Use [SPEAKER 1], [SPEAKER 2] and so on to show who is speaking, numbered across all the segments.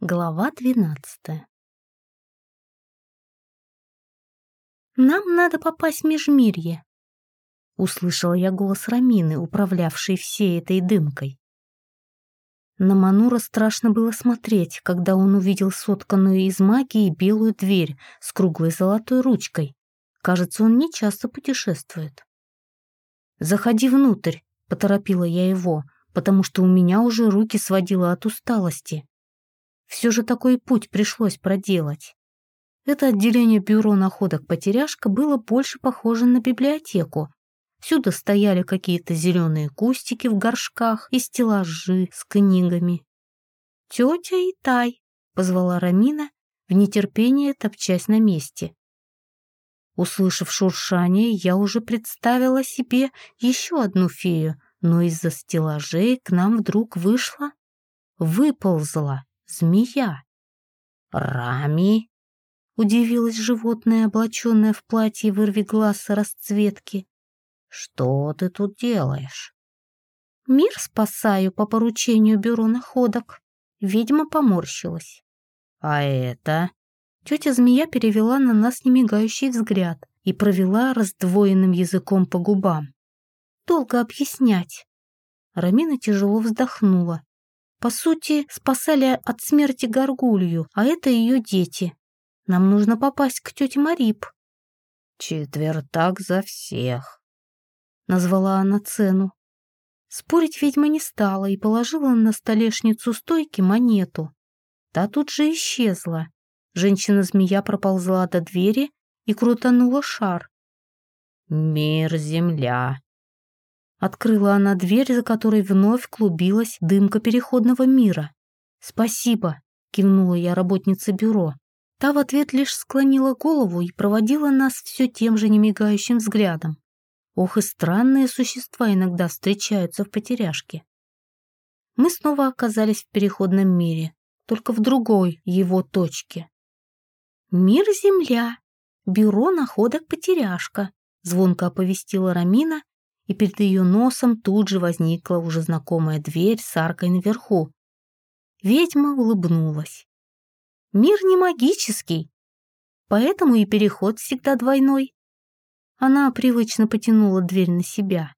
[SPEAKER 1] Глава двенадцатая «Нам надо попасть в Межмирье», — услышала я голос Рамины, управлявшей всей этой дымкой. На Манура страшно было смотреть, когда он увидел сотканную из магии белую дверь с круглой золотой ручкой. Кажется, он не часто путешествует. «Заходи внутрь», — поторопила я его, потому что у меня уже руки сводило от усталости. Все же такой путь пришлось проделать. Это отделение бюро находок «Потеряшка» было больше похоже на библиотеку. Всюду стояли какие-то зеленые кустики в горшках и стеллажи с книгами. «Тетя Итай», — позвала Рамина, в нетерпении топчась на месте. Услышав шуршание, я уже представила себе еще одну фею, но из-за стеллажей к нам вдруг вышла, выползла змея. «Рами!» — удивилось животное, облаченное в платье вырви глаз расцветки. «Что ты тут делаешь?» «Мир спасаю по поручению бюро находок». Ведьма поморщилась. «А это?» Тетя змея перевела на нас немигающий взгляд и провела раздвоенным языком по губам. «Долго объяснять». Рамина тяжело вздохнула. По сути, спасали от смерти горгулью, а это ее дети. Нам нужно попасть к тете Марип.
[SPEAKER 2] «Четвертак за всех», —
[SPEAKER 1] назвала она цену. Спорить ведьма не стала и положила на столешницу стойки монету. Та тут же исчезла. Женщина-змея проползла до двери и крутанула шар.
[SPEAKER 2] «Мир-земля»,
[SPEAKER 1] Открыла она дверь, за которой вновь клубилась дымка переходного мира. «Спасибо», — кивнула я работнице бюро. Та в ответ лишь склонила голову и проводила нас все тем же немигающим взглядом. Ох и странные существа иногда встречаются в потеряшке. Мы снова оказались в переходном мире, только в другой его точке. «Мир-Земля! Бюро находок потеряшка», — звонко оповестила Рамина и перед ее носом тут же возникла уже знакомая дверь с аркой наверху. Ведьма улыбнулась. «Мир не магический, поэтому и переход всегда двойной». Она привычно потянула дверь на себя.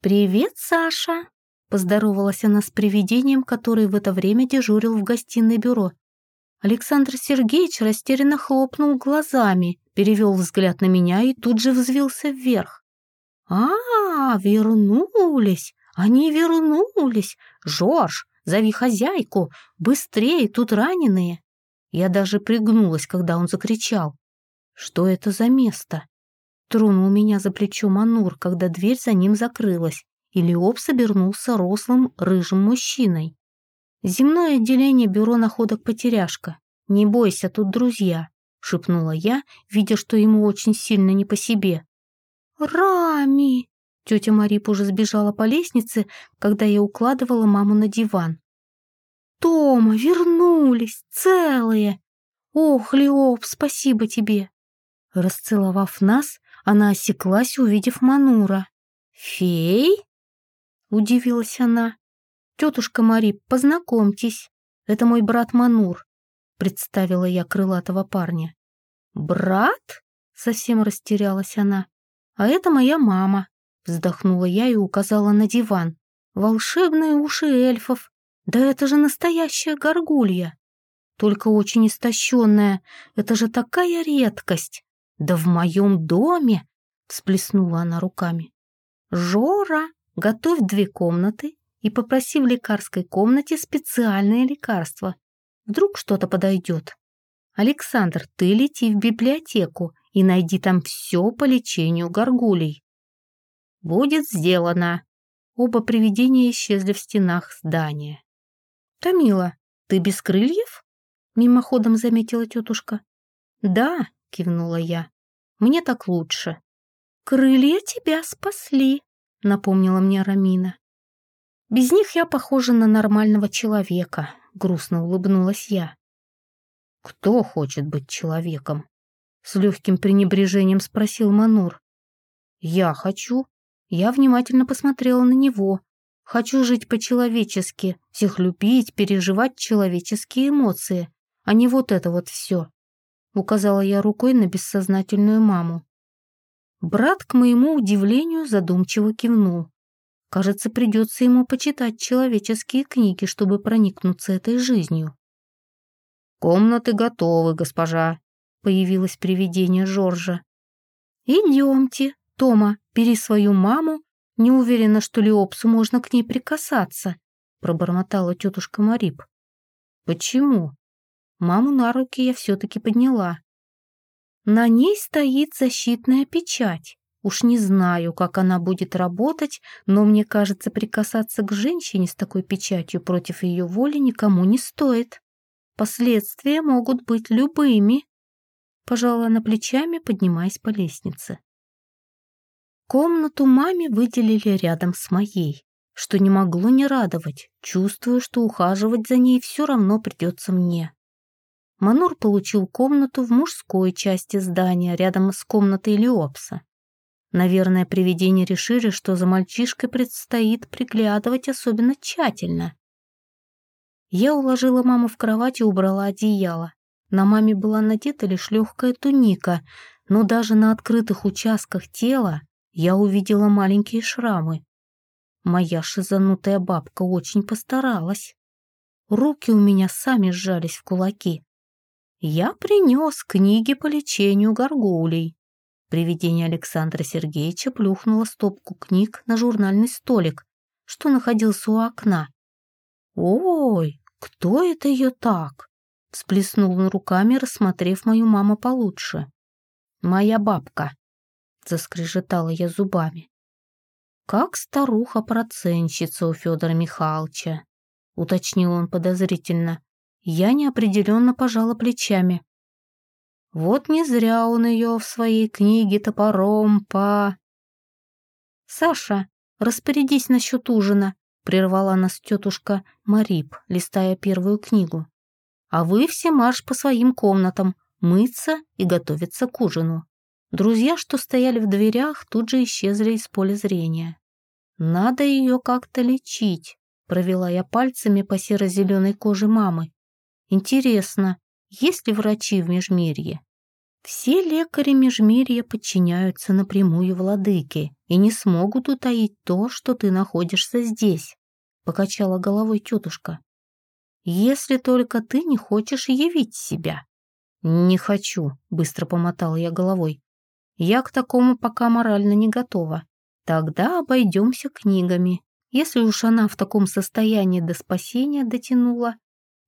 [SPEAKER 1] «Привет, Саша!» — поздоровалась она с привидением, который в это время дежурил в гостиной бюро. Александр Сергеевич растерянно хлопнул глазами, перевел взгляд на меня и тут же взвился вверх. «А, вернулись! Они вернулись! Жорж, зови хозяйку! Быстрее, тут раненые!» Я даже пригнулась, когда он закричал. «Что это за место?» Тронул меня за плечо Манур, когда дверь за ним закрылась, и Леоп собернулся рослым рыжим мужчиной. «Земное отделение бюро находок потеряшка. Не бойся, тут друзья», — шепнула я, видя, что ему очень сильно не по себе. «Рами!» Тетя Марип уже сбежала по лестнице, когда я укладывала маму на диван. «Тома, вернулись, целые! Ох, Леоп, спасибо тебе!» Расцеловав нас, она осеклась, увидев Манура. «Фей?» — удивилась она. «Тетушка Марип, познакомьтесь, это мой брат Манур», — представила я крылатого парня. «Брат?» — совсем растерялась она. «А это моя мама», — вздохнула я и указала на диван. «Волшебные уши эльфов! Да это же настоящая горгулья! Только очень истощенная, это же такая редкость! Да в моем доме!» — всплеснула она руками. «Жора, готовь две комнаты и попроси в лекарской комнате специальное лекарство. Вдруг что-то подойдет. Александр, ты лети в библиотеку и найди там все по лечению горгулей. Будет сделано. Оба привидения исчезли в стенах здания. Тамила, ты без крыльев? Мимоходом заметила тетушка. Да, кивнула я. Мне так лучше. Крылья тебя спасли, напомнила мне Рамина. Без них я похожа на нормального человека, грустно улыбнулась я. Кто хочет быть человеком? С легким пренебрежением спросил Манур. «Я хочу». Я внимательно посмотрела на него. Хочу жить по-человечески, всех любить, переживать человеческие эмоции, а не вот это вот все. Указала я рукой на бессознательную маму. Брат, к моему удивлению, задумчиво кивнул. Кажется, придется ему почитать человеческие книги, чтобы проникнуться этой жизнью. «Комнаты готовы, госпожа», — появилось привидение Жоржа. «Идемте, Тома, бери свою маму. Не уверена, что Леопсу можно к ней прикасаться», — пробормотала тетушка Марип. «Почему?» Маму на руки я все-таки подняла. На ней стоит защитная печать. Уж не знаю, как она будет работать, но мне кажется, прикасаться к женщине с такой печатью против ее воли никому не стоит. Последствия могут быть любыми. Пожала она плечами, поднимаясь по лестнице. Комнату маме выделили рядом с моей, что не могло не радовать, чувствуя, что ухаживать за ней все равно придется мне. Манур получил комнату в мужской части здания, рядом с комнатой Леопса. Наверное, привидения решили, что за мальчишкой предстоит приглядывать особенно тщательно. Я уложила маму в кровать и убрала одеяло. На маме была надета лишь легкая туника, но даже на открытых участках тела я увидела маленькие шрамы. Моя шизанутая бабка очень постаралась. Руки у меня сами сжались в кулаки. Я принес книги по лечению горгулей. Привидение Александра Сергеевича плюхнуло стопку книг на журнальный столик, что находился у окна. «Ой, кто это ее так?» — всплеснул он руками, рассмотрев мою маму получше. «Моя бабка», — заскрежетала я зубами. «Как старуха-проценщица у Федора Михайловича», — уточнил он подозрительно. Я неопределенно пожала плечами. Вот не зря он ее в своей книге топором по... «Саша, распорядись насчет ужина», — прервала нас тетушка Марип, листая первую книгу. «А вы все марш по своим комнатам, мыться и готовиться к ужину». Друзья, что стояли в дверях, тут же исчезли из поля зрения. «Надо ее как-то лечить», — провела я пальцами по серо-зеленой коже мамы. «Интересно, есть ли врачи в Межмирье?» Все лекари Межмирья подчиняются напрямую владыке и не смогут утаить то, что ты находишься здесь, — покачала головой тетушка. Если только ты не хочешь явить себя. Не хочу, — быстро помотала я головой. Я к такому пока морально не готова. Тогда обойдемся книгами. Если уж она в таком состоянии до спасения дотянула.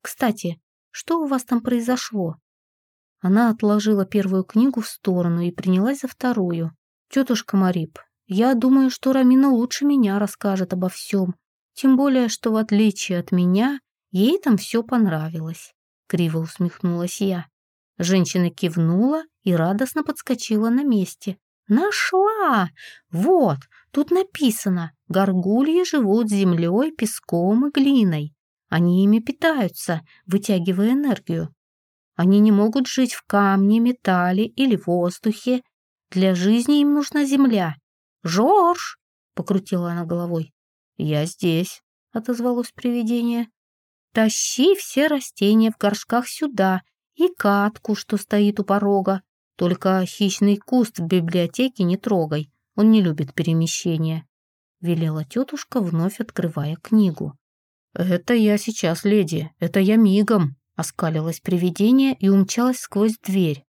[SPEAKER 1] Кстати, что у вас там произошло? Она отложила первую книгу в сторону и принялась за вторую. «Тетушка Марип, я думаю, что Рамина лучше меня расскажет обо всем. Тем более, что в отличие от меня, ей там все понравилось». Криво усмехнулась я. Женщина кивнула и радостно подскочила на месте. «Нашла! Вот, тут написано, горгульи живут землей, песком и глиной. Они ими питаются, вытягивая энергию. Они не могут жить в камне, металле или воздухе. Для жизни им нужна земля. «Жорж!» — покрутила она головой. «Я здесь», — отозвалось привидение. «Тащи все растения в горшках сюда и катку, что стоит у порога. Только хищный куст в библиотеке не трогай, он не любит перемещения», — велела тетушка, вновь открывая книгу. «Это я сейчас, леди, это я мигом», Оскалилось привидение и умчалось сквозь дверь.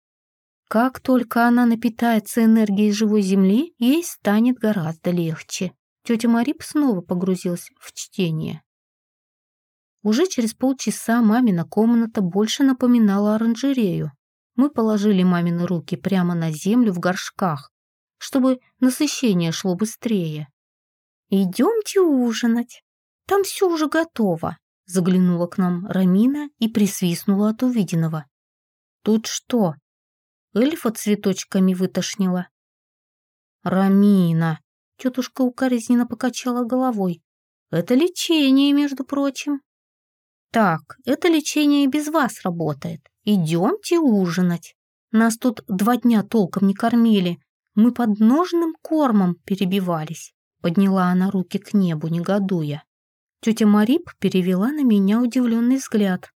[SPEAKER 1] Как только она напитается энергией живой земли, ей станет гораздо легче. Тетя Марип снова погрузилась в чтение. Уже через полчаса мамина комната больше напоминала оранжерею. Мы положили мамины руки прямо на землю в горшках, чтобы насыщение шло быстрее. «Идемте ужинать. Там все уже готово», Заглянула к нам Рамина и присвистнула от увиденного. «Тут что?» Эльфа цветочками вытошнила. «Рамина!» Тетушка укоризненно покачала головой. «Это лечение, между прочим». «Так, это лечение и без вас работает. Идемте ужинать. Нас тут два дня толком не кормили. Мы под ножным кормом перебивались. Подняла она руки к небу, негодуя. Тетя Марип перевела на меня удивленный взгляд.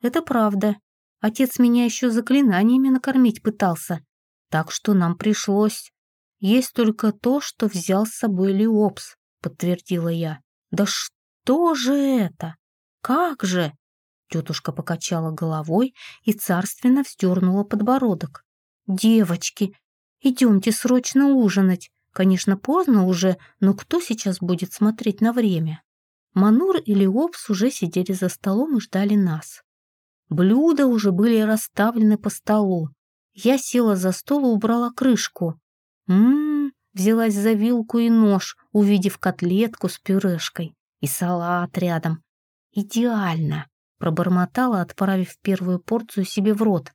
[SPEAKER 1] Это правда. Отец меня еще заклинаниями накормить пытался. Так что нам пришлось. Есть только то, что взял с собой Леопс, подтвердила я. Да что же это? Как же? Тетушка покачала головой и царственно вздернула подбородок. «Девочки, идемте срочно ужинать. Конечно, поздно уже, но кто сейчас будет смотреть на время?» Манур и Леопс уже сидели за столом и ждали нас. Блюда уже были расставлены по столу. Я села за стол и убрала крышку. Ммм, взялась за вилку и нож, увидев котлетку с пюрешкой и салат рядом. Идеально, пробормотала, отправив первую порцию себе в рот.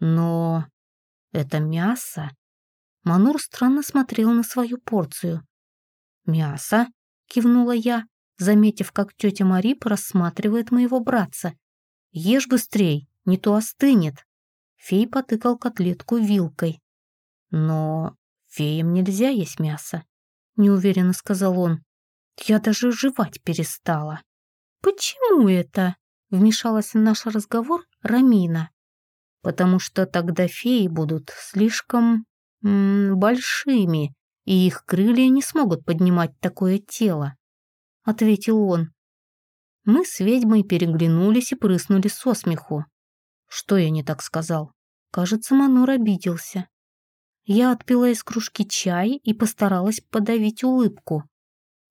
[SPEAKER 1] Но это мясо. Манур странно смотрел на свою порцию. «Мясо?» — кивнула я, заметив, как тетя Марип рассматривает моего братца. «Ешь быстрей, не то остынет». Фей потыкал котлетку вилкой. «Но феям нельзя есть мясо», — неуверенно сказал он. «Я даже жевать перестала». «Почему это?» — вмешалась в наш разговор Рамина. «Потому что тогда феи будут слишком м -м, большими, и их крылья не смогут поднимать такое тело», — ответил он. Мы с ведьмой переглянулись и прыснули со смеху. Что я не так сказал? Кажется, Манур обиделся. Я отпила из кружки чай и постаралась подавить улыбку.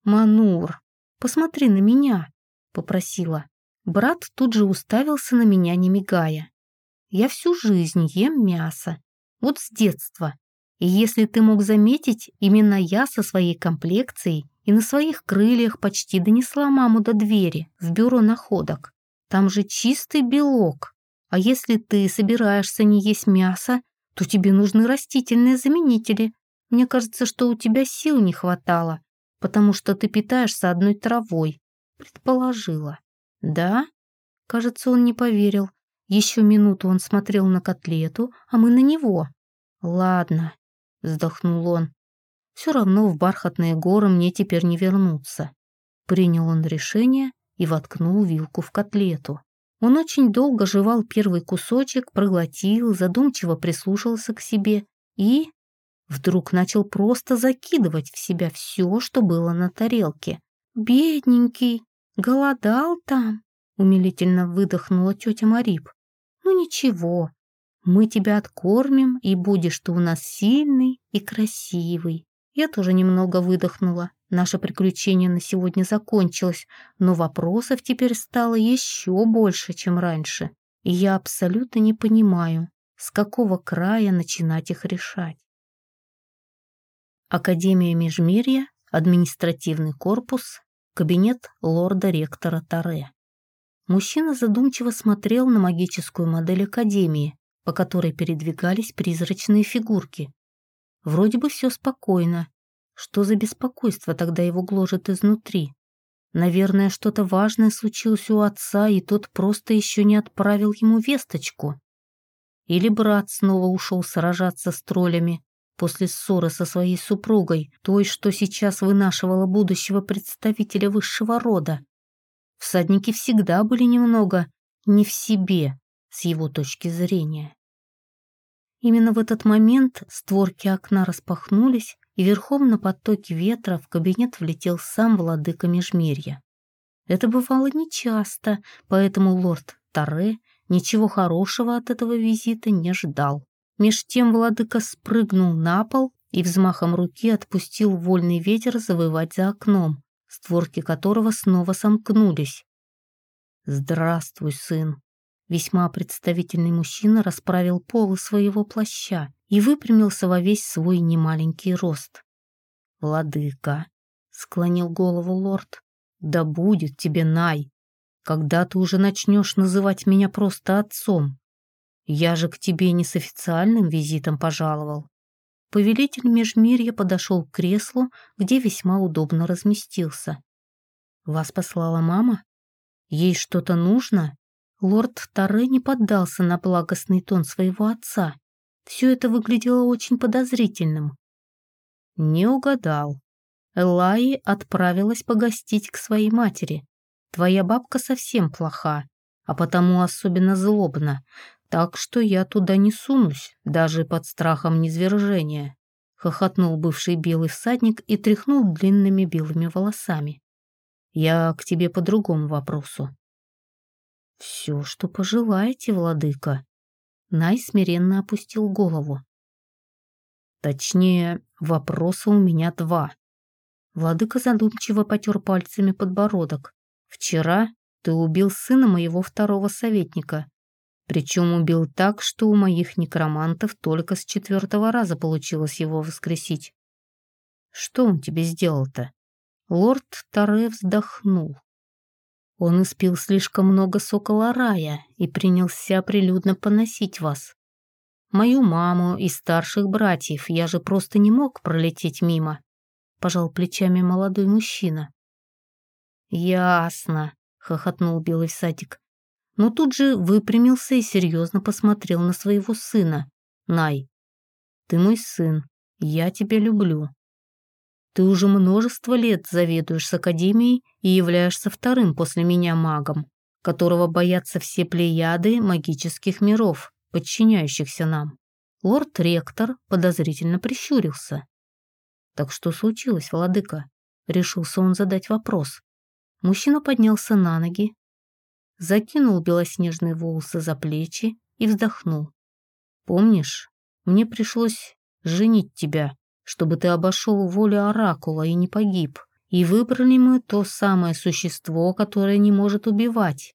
[SPEAKER 1] «Манур, посмотри на меня», — попросила. Брат тут же уставился на меня, не мигая. «Я всю жизнь ем мясо. Вот с детства. И если ты мог заметить, именно я со своей комплекцией и на своих крыльях почти донесла маму до двери, в бюро находок. Там же чистый белок. А если ты собираешься не есть мясо, то тебе нужны растительные заменители. Мне кажется, что у тебя сил не хватало, потому что ты питаешься одной травой. Предположила. Да? Кажется, он не поверил. Еще минуту он смотрел на котлету, а мы на него. Ладно, вздохнул он. Все равно в бархатные горы мне теперь не вернуться. Принял он решение и воткнул вилку в котлету. Он очень долго жевал первый кусочек, проглотил, задумчиво прислушался к себе и вдруг начал просто закидывать в себя все, что было на тарелке. «Бедненький, голодал там», — умилительно выдохнула тетя Марип. «Ну ничего, мы тебя откормим, и будешь ты у нас сильный и красивый». Я тоже немного выдохнула. Наше приключение на сегодня закончилось, но вопросов теперь стало еще больше, чем раньше. И я абсолютно не понимаю, с какого края начинать их решать. Академия Межмирья, административный корпус, кабинет лорда-ректора Таре. Мужчина задумчиво смотрел на магическую модель Академии, по которой передвигались призрачные фигурки. Вроде бы все спокойно. Что за беспокойство тогда его гложет изнутри? Наверное, что-то важное случилось у отца, и тот просто еще не отправил ему весточку. Или брат снова ушел сражаться с троллями после ссоры со своей супругой, той, что сейчас вынашивала будущего представителя высшего рода. Всадники всегда были немного не в себе, с его точки зрения. Именно в этот момент створки окна распахнулись, и верхом на потоке ветра в кабинет влетел сам владыка Межмирья. Это бывало нечасто, поэтому лорд Таре ничего хорошего от этого визита не ждал. Меж тем владыка спрыгнул на пол и взмахом руки отпустил вольный ветер завывать за окном, створки которого снова сомкнулись. «Здравствуй, сын!» Весьма представительный мужчина расправил полы своего плаща и выпрямился во весь свой немаленький рост. «Владыка», — склонил голову лорд, — «да будет тебе Най, когда ты уже начнешь называть меня просто отцом. Я же к тебе не с официальным визитом пожаловал». Повелитель Межмирья подошел к креслу, где весьма удобно разместился. «Вас послала мама? Ей что-то нужно?» Лорд Таре не поддался на благостный тон своего отца. Все это выглядело очень подозрительным. «Не угадал», Эллаи отправилась погостить к своей матери. Твоя бабка совсем плоха, а потому особенно злобна, так что я туда не сунусь, даже под страхом низвержения», — хохотнул бывший белый всадник и тряхнул длинными белыми волосами. «Я к тебе по другому вопросу». «Все, что пожелаете, владыка». Най смиренно опустил голову. «Точнее, вопроса у меня два». Владыка задумчиво потер пальцами подбородок. «Вчера ты убил сына моего второго советника, причем убил так, что у моих некромантов только с четвертого раза получилось его воскресить. Что он тебе сделал-то? Лорд Таре вздохнул. Он испил слишком много сокола рая и принялся прилюдно поносить вас. Мою маму и старших братьев я же просто не мог пролететь мимо. Пожал плечами молодой мужчина. Ясно, хохотнул белый всадик но тут же выпрямился и серьезно посмотрел на своего сына. «Най, ты мой сын, я тебя люблю. Ты уже множество лет заведуешь с Академией и являешься вторым после меня магом, которого боятся все плеяды магических миров, подчиняющихся нам». Лорд-ректор подозрительно прищурился. «Так что случилось, владыка?» Решился он задать вопрос. Мужчина поднялся на ноги, закинул белоснежные волосы за плечи и вздохнул. «Помнишь, мне пришлось женить тебя, чтобы ты обошел волю Оракула и не погиб, и выбрали мы то самое существо, которое не может убивать».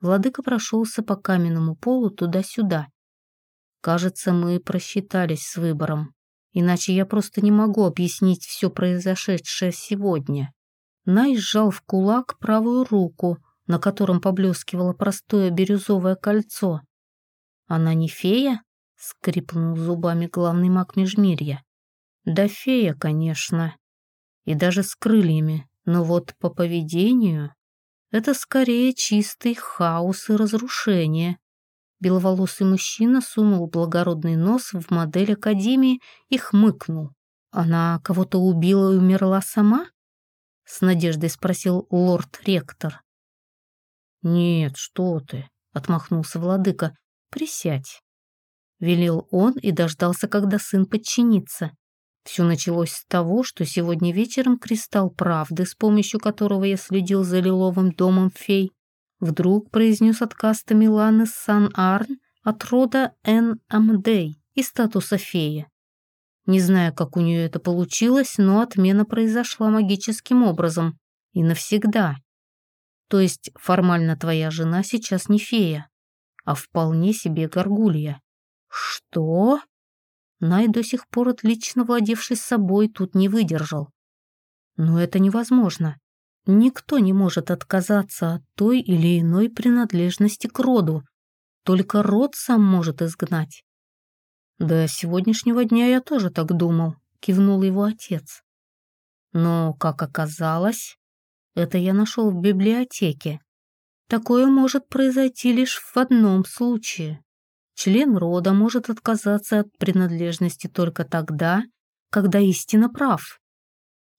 [SPEAKER 1] Владыка прошелся по каменному полу туда-сюда. «Кажется, мы просчитались с выбором, иначе я просто не могу объяснить все произошедшее сегодня». Най сжал в кулак правую руку, на котором поблескивало простое бирюзовое кольцо. «Она не фея?» — скрипнул зубами главный маг Межмирья. «Да фея, конечно. И даже с крыльями. Но вот по поведению это скорее чистый хаос и разрушение». Беловолосый мужчина сунул благородный нос в модель Академии и хмыкнул. «Она кого-то убила и умерла сама?» — с надеждой спросил лорд-ректор. «Нет, что ты!» — отмахнулся владыка. «Присядь!» Велел он и дождался, когда сын подчинится. Все началось с того, что сегодня вечером кристалл правды, с помощью которого я следил за лиловым домом фей, вдруг произнес отказ Тамиланы Сан-Арн от рода Эн Амдей и статуса фея. Не знаю, как у нее это получилось, но отмена произошла магическим образом и навсегда. То есть формально твоя жена сейчас не фея, а вполне себе горгулья. Что? Най до сих пор отлично владевший собой тут не выдержал. Но это невозможно. Никто не может отказаться от той или иной принадлежности к роду. Только род сам может изгнать. До сегодняшнего дня я тоже так думал, кивнул его отец. Но, как оказалось, это я нашел в библиотеке. Такое может произойти лишь в одном случае. Член рода может отказаться от принадлежности только тогда, когда истинно прав.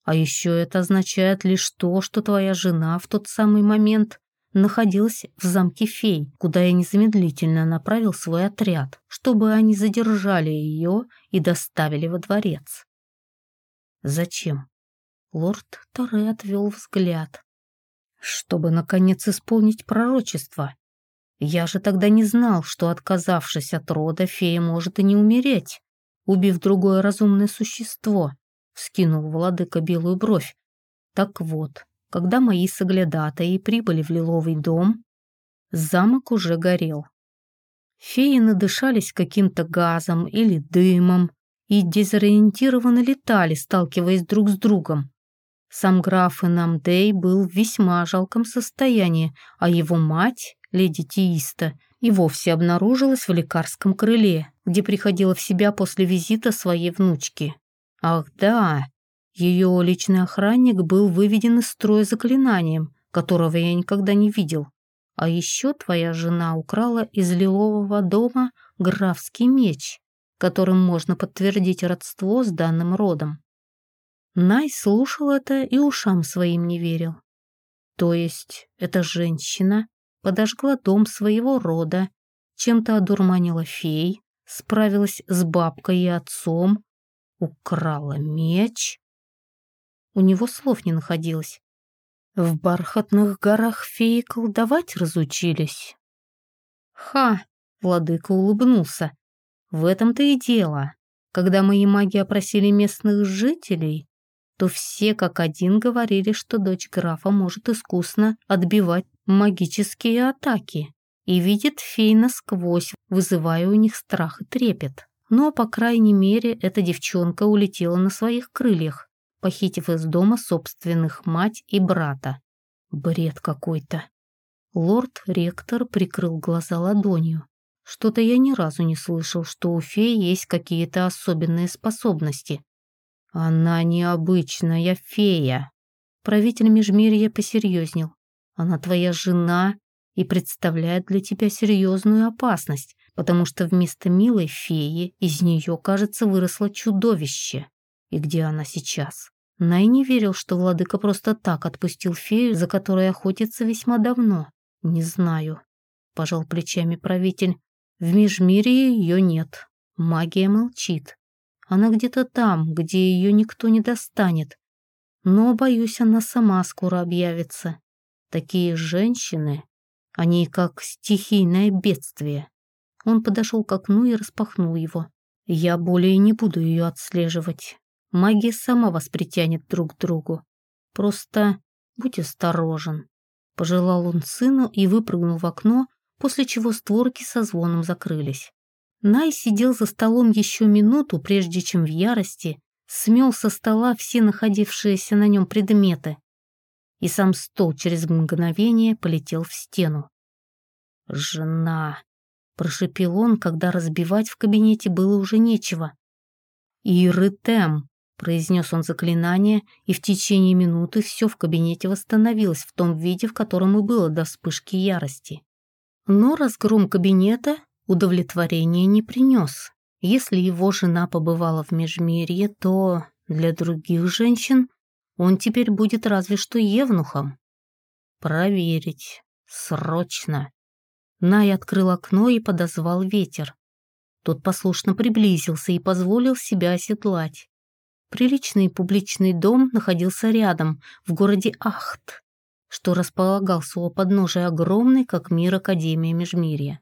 [SPEAKER 1] А еще это означает лишь то, что твоя жена в тот самый момент находилась в замке фей, куда я незамедлительно направил свой отряд, чтобы они задержали ее и доставили во дворец. Зачем? Лорд Торе отвел взгляд. Чтобы, наконец, исполнить пророчество. Я же тогда не знал, что, отказавшись от рода, фея может и не умереть, убив другое разумное существо, вскинул владыка белую бровь. Так вот, когда мои соглядатаи прибыли в лиловый дом, замок уже горел. Феи надышались каким-то газом или дымом и дезориентированно летали, сталкиваясь друг с другом. Сам граф Инамдей был в весьма жалком состоянии, а его мать, леди Тииста, и вовсе обнаружилась в лекарском крыле, где приходила в себя после визита своей внучки. Ах да, ее личный охранник был выведен из строя заклинанием, которого я никогда не видел. А еще твоя жена украла из лилового дома графский меч, которым можно подтвердить родство с данным родом. Най слушал это и ушам своим не верил. То есть эта женщина подожгла дом своего рода, чем-то одурманила фей, справилась с бабкой и отцом, украла меч. У него слов не находилось. В бархатных горах феи колдовать разучились. Ха! Владыка улыбнулся. В этом-то и дело. Когда мои маги опросили местных жителей, то все как один говорили, что дочь графа может искусно отбивать магические атаки и видит фей насквозь, вызывая у них страх и трепет. Но, по крайней мере, эта девчонка улетела на своих крыльях, похитив из дома собственных мать и брата. Бред какой-то. Лорд-ректор прикрыл глаза ладонью. Что-то я ни разу не слышал, что у феи есть какие-то особенные способности. Она необычная фея. Правитель Межмирья посерьезнел. Она твоя жена и представляет для тебя серьезную опасность, потому что вместо милой феи из нее, кажется, выросло чудовище. И где она сейчас? Най не верил, что владыка просто так отпустил фею, за которой охотится весьма давно. Не знаю. Пожал плечами правитель. В Межмирье ее нет. Магия молчит. Она где-то там, где ее никто не достанет. Но, боюсь, она сама скоро объявится. Такие женщины, они как стихийное бедствие. Он подошел к окну и распахнул его. Я более не буду ее отслеживать. Магия сама вас притянет друг к другу. Просто будь осторожен. Пожелал он сыну и выпрыгнул в окно, после чего створки со звоном закрылись. Най сидел за столом еще минуту, прежде чем в ярости смел со стола все находившиеся на нем предметы, и сам стол через мгновение полетел в стену. «Жена!» — прошепел он, когда разбивать в кабинете было уже нечего. «Ирытем!» — произнес он заклинание, и в течение минуты все в кабинете восстановилось в том виде, в котором и было до вспышки ярости. Но разгром кабинета удовлетворения не принес. Если его жена побывала в Межмирье, то для других женщин он теперь будет разве что евнухом. Проверить. Срочно. Най открыл окно и подозвал ветер. Тот послушно приблизился и позволил себя оседлать. Приличный публичный дом находился рядом, в городе Ахт, что располагался у подножия огромной, как мир, Академии Межмирья.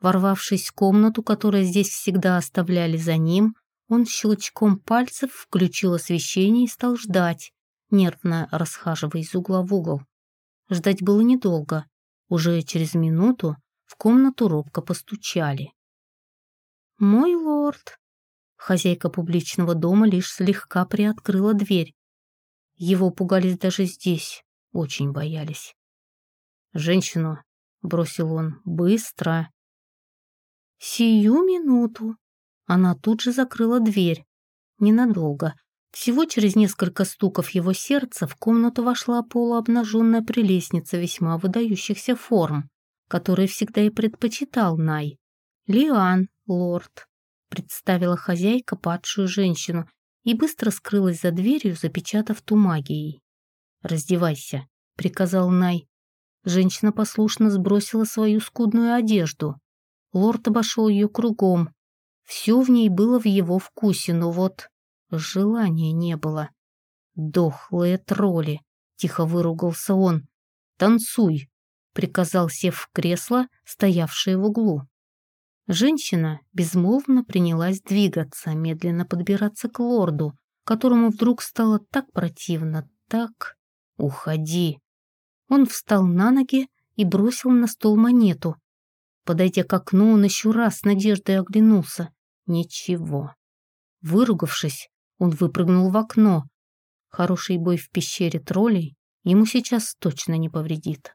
[SPEAKER 1] Ворвавшись в комнату, которую здесь всегда оставляли за ним, он щелчком пальцев включил освещение и стал ждать, нервно расхаживая из угла в угол. Ждать было недолго. Уже через минуту в комнату робко постучали. «Мой лорд!» Хозяйка публичного дома лишь слегка приоткрыла дверь. Его пугались даже здесь. Очень боялись. «Женщину», — бросил он, — «быстро». «Сию минуту». Она тут же закрыла дверь. Ненадолго. Всего через несколько стуков его сердца в комнату вошла полуобнаженная прелестница весьма выдающихся форм, которые всегда и предпочитал Най. «Лиан, лорд», — представила хозяйка падшую женщину и быстро скрылась за дверью, запечатав ту магией. «Раздевайся», — приказал Най. Женщина послушно сбросила свою скудную одежду. Лорд обошел ее кругом. Все в ней было в его вкусе, но вот желания не было. «Дохлые тролли!» — тихо выругался он. «Танцуй!» — приказал, сев в кресло, стоявшее в углу. Женщина безмолвно принялась двигаться, медленно подбираться к лорду, которому вдруг стало так противно, так... «Уходи!» Он встал на ноги и бросил на стол монету. Подойдя к окну, он еще раз с надеждой оглянулся. Ничего. Выругавшись, он выпрыгнул в окно. Хороший бой в пещере троллей ему сейчас точно не повредит.